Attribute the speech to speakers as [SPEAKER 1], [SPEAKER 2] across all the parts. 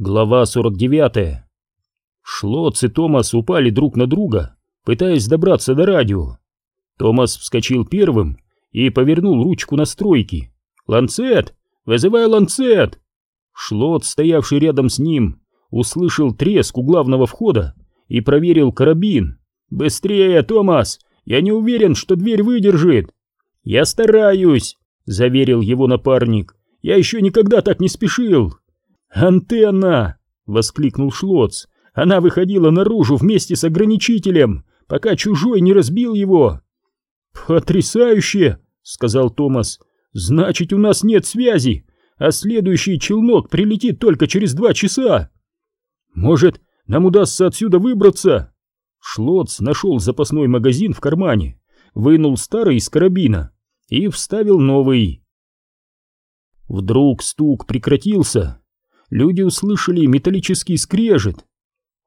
[SPEAKER 1] Глава 49. Шлоц и Томас упали друг на друга, пытаясь добраться до радио. Томас вскочил первым и повернул ручку настройки. «Ланцет! Вызывай ланцет!» Шлот, стоявший рядом с ним, услышал треск у главного входа и проверил карабин. «Быстрее, Томас! Я не уверен, что дверь выдержит!» «Я стараюсь!» — заверил его напарник. «Я еще никогда так не спешил!» «Антенна!» — воскликнул Шлоц. «Она выходила наружу вместе с ограничителем, пока чужой не разбил его!» «Потрясающе!» — сказал Томас. «Значит, у нас нет связи, а следующий челнок прилетит только через два часа!» «Может, нам удастся отсюда выбраться?» Шлоц нашел запасной магазин в кармане, вынул старый из карабина и вставил новый. Вдруг стук прекратился, люди услышали металлический скрежет.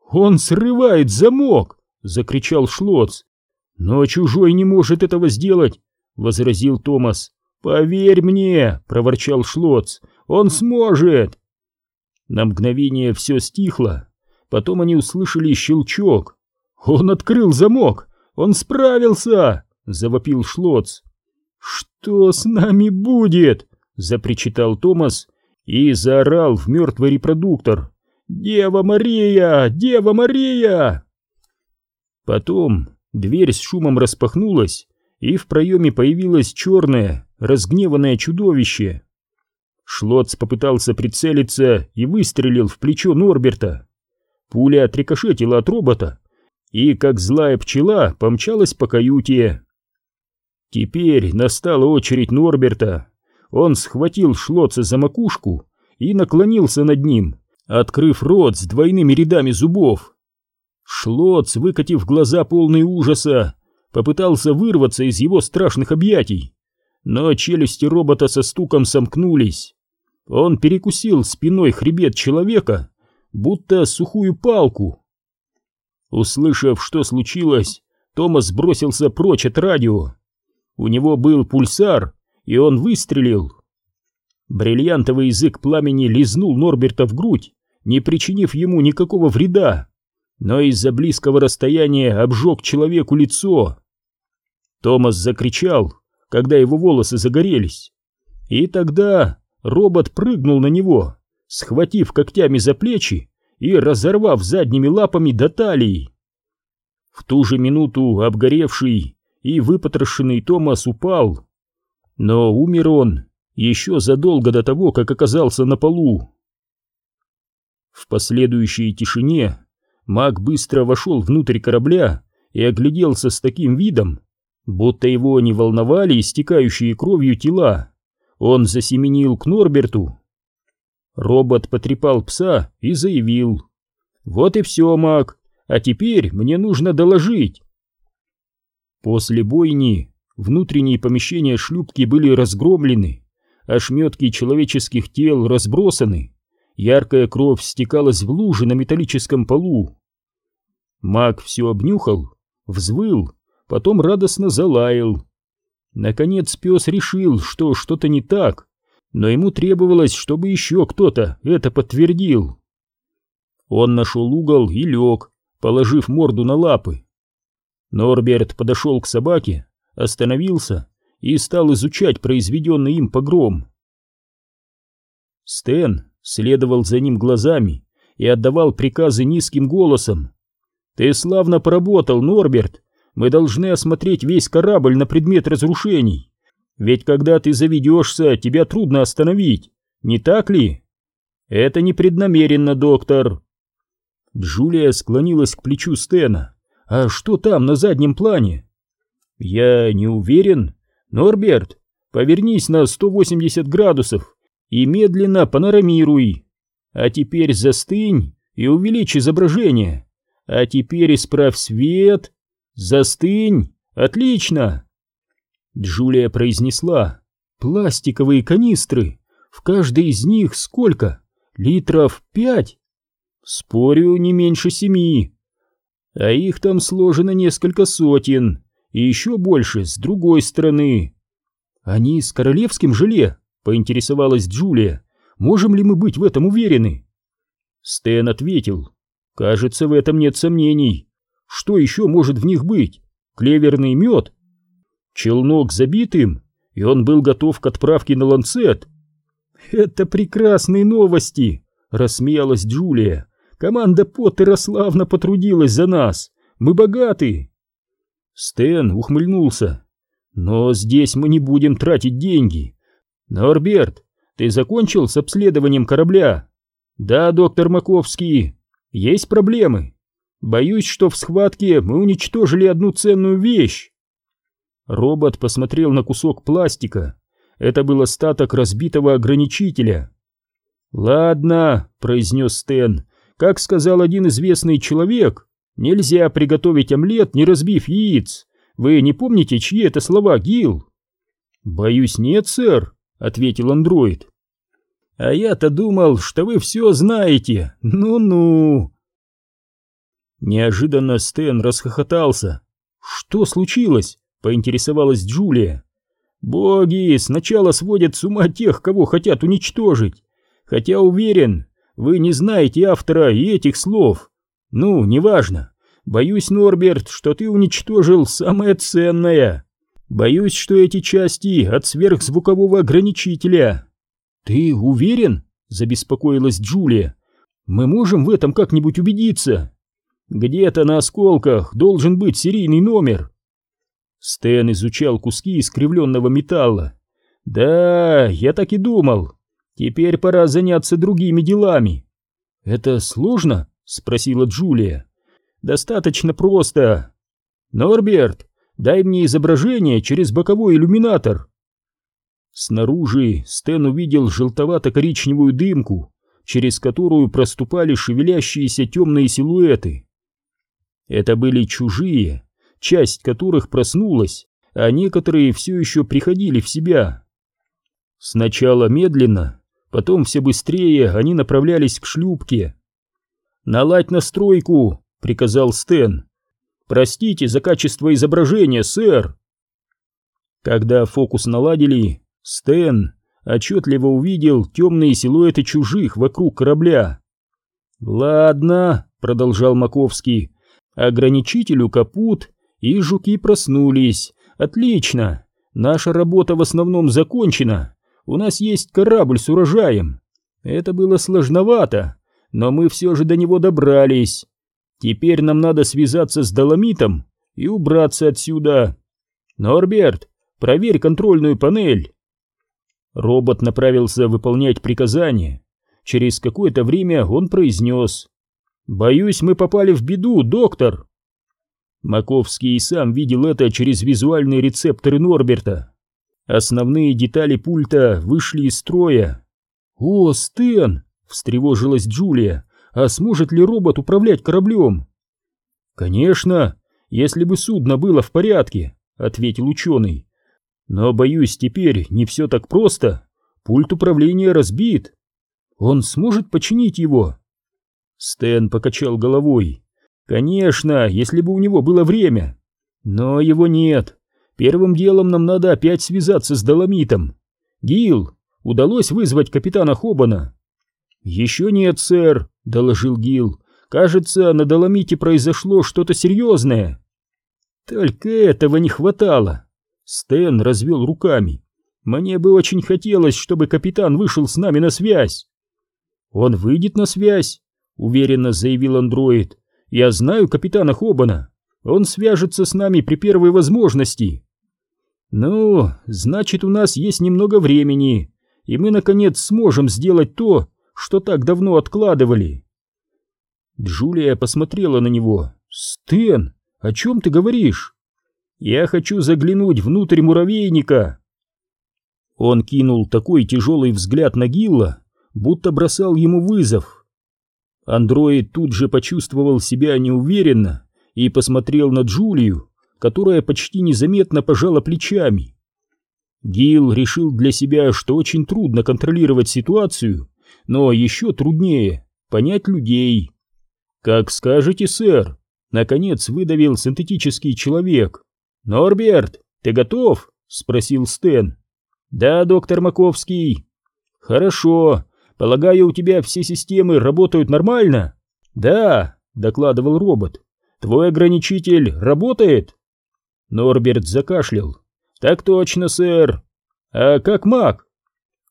[SPEAKER 1] «Он срывает замок!» — закричал Шлоц. «Но чужой не может этого сделать!» — возразил Томас. «Поверь мне!» — проворчал Шлоц. «Он сможет!» На мгновение все стихло. Потом они услышали щелчок. «Он открыл замок! Он справился!» — завопил Шлоц. «Что с нами будет?» — запричитал Томас и заорал в мертвый репродуктор. «Дева Мария! Дева Мария!» Потом дверь с шумом распахнулась, и в проеме появилось черное, разгневанное чудовище. Шлоц попытался прицелиться и выстрелил в плечо Норберта. Пуля отрикошетила от робота и, как злая пчела, помчалась по каюте. Теперь настала очередь Норберта. Он схватил Шлоца за макушку и наклонился над ним, открыв рот с двойными рядами зубов. Шлоц, выкатив глаза полные ужаса, попытался вырваться из его страшных объятий, но челюсти робота со стуком сомкнулись. Он перекусил спиной хребет человека, будто сухую палку. Услышав, что случилось, Томас бросился прочь от радио. У него был пульсар, и он выстрелил. Бриллиантовый язык пламени лизнул Норберта в грудь, не причинив ему никакого вреда, но из-за близкого расстояния обжег человеку лицо. Томас закричал, когда его волосы загорелись. И тогда робот прыгнул на него, схватив когтями за плечи и разорвав задними лапами до талии. В ту же минуту обгоревший и выпотрошенный Томас упал. Но умер он еще задолго до того, как оказался на полу. В последующей тишине маг быстро вошел внутрь корабля и огляделся с таким видом, будто его не волновали истекающие кровью тела. Он засеменил к Норберту. Робот потрепал пса и заявил. «Вот и все, маг, а теперь мне нужно доложить». После бойни внутренние помещения шлюпки были разгромлены, ошметки человеческих тел разбросаны, яркая кровь стекалась в лужи на металлическом полу. Маг все обнюхал, взвыл, потом радостно залаял. Наконец пес решил, что что-то не так, но ему требовалось, чтобы еще кто-то это подтвердил. Он нашел угол и лег, положив морду на лапы. Норберт подошел к собаке, остановился и стал изучать произведенный им погром. Стэн следовал за ним глазами и отдавал приказы низким голосом. «Ты славно поработал, Норберт. Мы должны осмотреть весь корабль на предмет разрушений. Ведь когда ты заведешься, тебя трудно остановить, не так ли?» «Это непреднамеренно, доктор». Джулия склонилась к плечу Стена. «А что там на заднем плане?» «Я не уверен. Норберт, повернись на 180 градусов и медленно панорамируй. А теперь застынь и увеличь изображение. А теперь исправь свет. Застынь. Отлично!» Джулия произнесла. «Пластиковые канистры. В каждой из них сколько? Литров пять?» «Спорю, не меньше семи. А их там сложено несколько сотен, и еще больше с другой стороны. Они с королевским желе, поинтересовалась Джулия. Можем ли мы быть в этом уверены? Стэн ответил. Кажется, в этом нет сомнений. Что еще может в них быть? Клеверный мед? Челнок забитым, и он был готов к отправке на ланцет. «Это прекрасные новости!» — рассмеялась Джулия. «Команда Поттера славно потрудилась за нас. Мы богаты!» Стэн ухмыльнулся. «Но здесь мы не будем тратить деньги. Норберт, ты закончил с обследованием корабля?» «Да, доктор Маковский. Есть проблемы. Боюсь, что в схватке мы уничтожили одну ценную вещь». Робот посмотрел на кусок пластика. Это был остаток разбитого ограничителя. «Ладно», — произнес Стэн, — «как сказал один известный человек, нельзя приготовить омлет, не разбив яиц. Вы не помните, чьи это слова, Гил?» «Боюсь, нет, сэр», — ответил андроид. «А я-то думал, что вы все знаете. Ну-ну». Неожиданно Стэн расхохотался. «Что случилось?» — поинтересовалась Джулия. «Боги сначала сводят с ума тех, кого хотят уничтожить. Хотя уверен, вы не знаете автора и этих слов. Ну, неважно. Боюсь, Норберт, что ты уничтожил самое ценное. Боюсь, что эти части от сверхзвукового ограничителя». «Ты уверен?» — забеспокоилась Джулия. «Мы можем в этом как-нибудь убедиться?» «Где-то на осколках должен быть серийный номер. Стэн изучал куски искривленного металла. «Да, я так и думал. Теперь пора заняться другими делами». «Это сложно?» — спросила Джулия. «Достаточно просто. Норберт, дай мне изображение через боковой иллюминатор». Снаружи Стэн увидел желтовато-коричневую дымку, через которую проступали шевелящиеся темные силуэты. Это были чужие, часть которых проснулась, а некоторые все еще приходили в себя. Сначала медленно, потом все быстрее они направлялись к шлюпке. «Наладь настройку!» — приказал Стэн. «Простите за качество изображения, сэр!» Когда фокус наладили, Стэн отчетливо увидел темные силуэты чужих вокруг корабля. «Ладно», — продолжал Маковский, — «ограничителю капут, и жуки проснулись. Отлично. Наша работа в основном закончена. У нас есть корабль с урожаем. Это было сложновато, но мы все же до него добрались. Теперь нам надо связаться с Доломитом и убраться отсюда. Норберт, проверь контрольную панель. Робот направился выполнять приказание. Через какое-то время он произнес. «Боюсь, мы попали в беду, доктор!» Маковский и сам видел это через визуальные рецепторы Норберта. Основные детали пульта вышли из строя. «О, Стэн!» — встревожилась Джулия. «А сможет ли робот управлять кораблем?» «Конечно, если бы судно было в порядке», — ответил ученый. «Но, боюсь, теперь не все так просто. Пульт управления разбит. Он сможет починить его?» Стэн покачал головой. Конечно, если бы у него было время. Но его нет. Первым делом нам надо опять связаться с Доломитом. Гил, удалось вызвать капитана Хобана? Еще нет, сэр, доложил Гил. Кажется, на Доломите произошло что-то серьезное. Только этого не хватало. Стэн развел руками. Мне бы очень хотелось, чтобы капитан вышел с нами на связь. Он выйдет на связь, уверенно заявил андроид. Я знаю капитана Хобана. Он свяжется с нами при первой возможности. Ну, значит, у нас есть немного времени, и мы, наконец, сможем сделать то, что так давно откладывали. Джулия посмотрела на него. «Стэн, о чем ты говоришь?» «Я хочу заглянуть внутрь муравейника». Он кинул такой тяжелый взгляд на Гилла, будто бросал ему вызов. Андроид тут же почувствовал себя неуверенно и посмотрел на Джулию, которая почти незаметно пожала плечами. Гил решил для себя, что очень трудно контролировать ситуацию, но еще труднее понять людей. «Как скажете, сэр», — наконец выдавил синтетический человек. «Норберт, ты готов?» — спросил Стэн. «Да, доктор Маковский». «Хорошо, Полагаю, у тебя все системы работают нормально? Да, докладывал робот. Твой ограничитель работает? Норберт закашлял. Так точно, сэр. А как маг?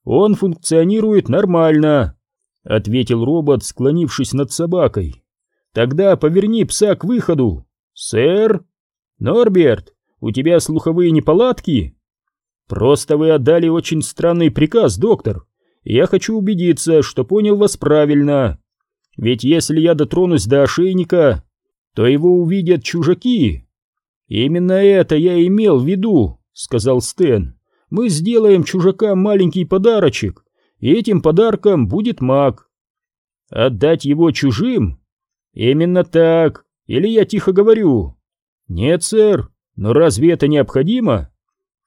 [SPEAKER 1] Он функционирует нормально, ответил робот, склонившись над собакой. Тогда поверни пса к выходу. Сэр? Норберт, у тебя слуховые неполадки? Просто вы отдали очень странный приказ, доктор. Я хочу убедиться, что понял вас правильно. Ведь если я дотронусь до ошейника, то его увидят чужаки. Именно это я имел в виду, сказал Стэн. Мы сделаем чужакам маленький подарочек, и этим подарком будет маг. Отдать его чужим? Именно так. Или я тихо говорю? Нет, сэр. Но разве это необходимо?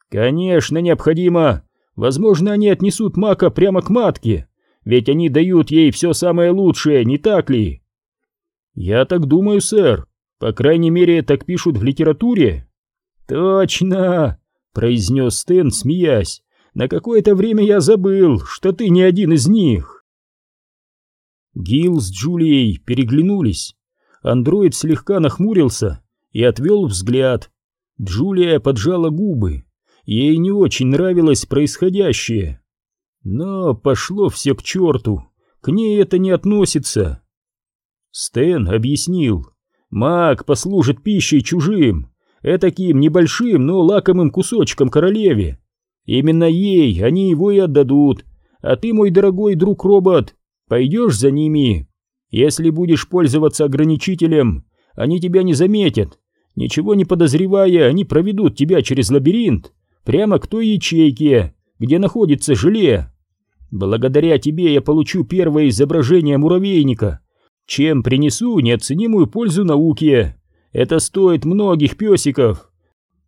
[SPEAKER 1] Конечно, необходимо. Возможно, они отнесут мака прямо к матке, ведь они дают ей все самое лучшее, не так ли? Я так думаю, сэр. По крайней мере, так пишут в литературе. Точно, произнес Стэн, смеясь. На какое-то время я забыл, что ты не один из них. Гил с Джулией переглянулись. Андроид слегка нахмурился и отвел взгляд. Джулия поджала губы. Ей не очень нравилось происходящее. Но пошло все к черту, к ней это не относится. Стэн объяснил, маг послужит пищей чужим, этаким небольшим, но лакомым кусочком королеве. Именно ей они его и отдадут, а ты, мой дорогой друг-робот, пойдешь за ними. Если будешь пользоваться ограничителем, они тебя не заметят. Ничего не подозревая, они проведут тебя через лабиринт, прямо к той ячейке, где находится желе. Благодаря тебе я получу первое изображение муравейника, чем принесу неоценимую пользу науке. Это стоит многих песиков.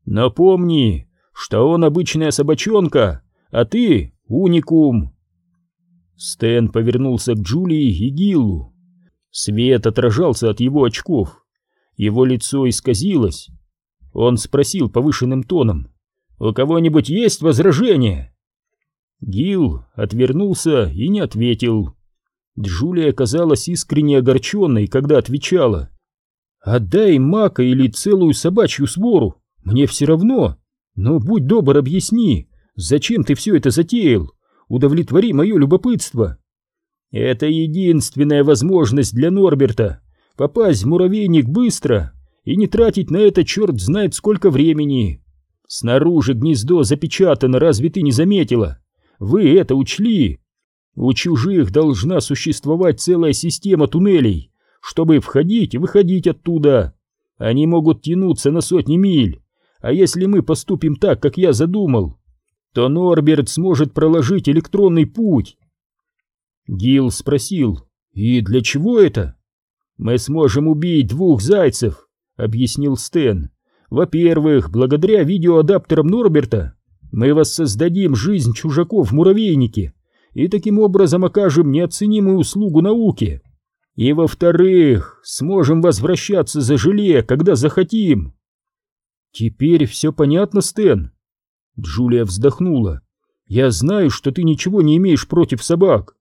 [SPEAKER 1] Но помни, что он обычная собачонка, а ты уникум. Стэн повернулся к Джулии и Гиллу. Свет отражался от его очков. Его лицо исказилось. Он спросил повышенным тоном. У кого-нибудь есть возражения?» Гил отвернулся и не ответил. Джулия казалась искренне огорченной, когда отвечала. «Отдай мака или целую собачью свору, мне все равно. Но будь добр, объясни, зачем ты все это затеял? Удовлетвори мое любопытство». «Это единственная возможность для Норберта попасть в муравейник быстро и не тратить на это черт знает сколько времени. Снаружи гнездо запечатано, разве ты не заметила? Вы это учли? У чужих должна существовать целая система туннелей, чтобы входить и выходить оттуда. Они могут тянуться на сотни миль. А если мы поступим так, как я задумал, то Норберт сможет проложить электронный путь. Гил спросил, и для чего это? Мы сможем убить двух зайцев, объяснил Стэн. Во-первых, благодаря видеоадаптерам Норберта мы воссоздадим жизнь чужаков в муравейнике и таким образом окажем неоценимую услугу науке. И во-вторых, сможем возвращаться за желе, когда захотим. Теперь все понятно, Стэн? Джулия вздохнула. Я знаю, что ты ничего не имеешь против собак.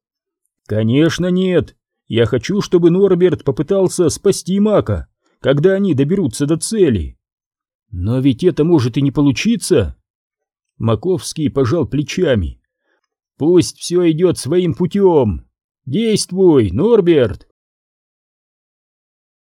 [SPEAKER 1] Конечно, нет. Я хочу, чтобы Норберт попытался спасти Мака, когда они доберутся до цели. Но ведь это может и не получиться. Маковский пожал плечами. Пусть все идет своим путем. Действуй, Норберт.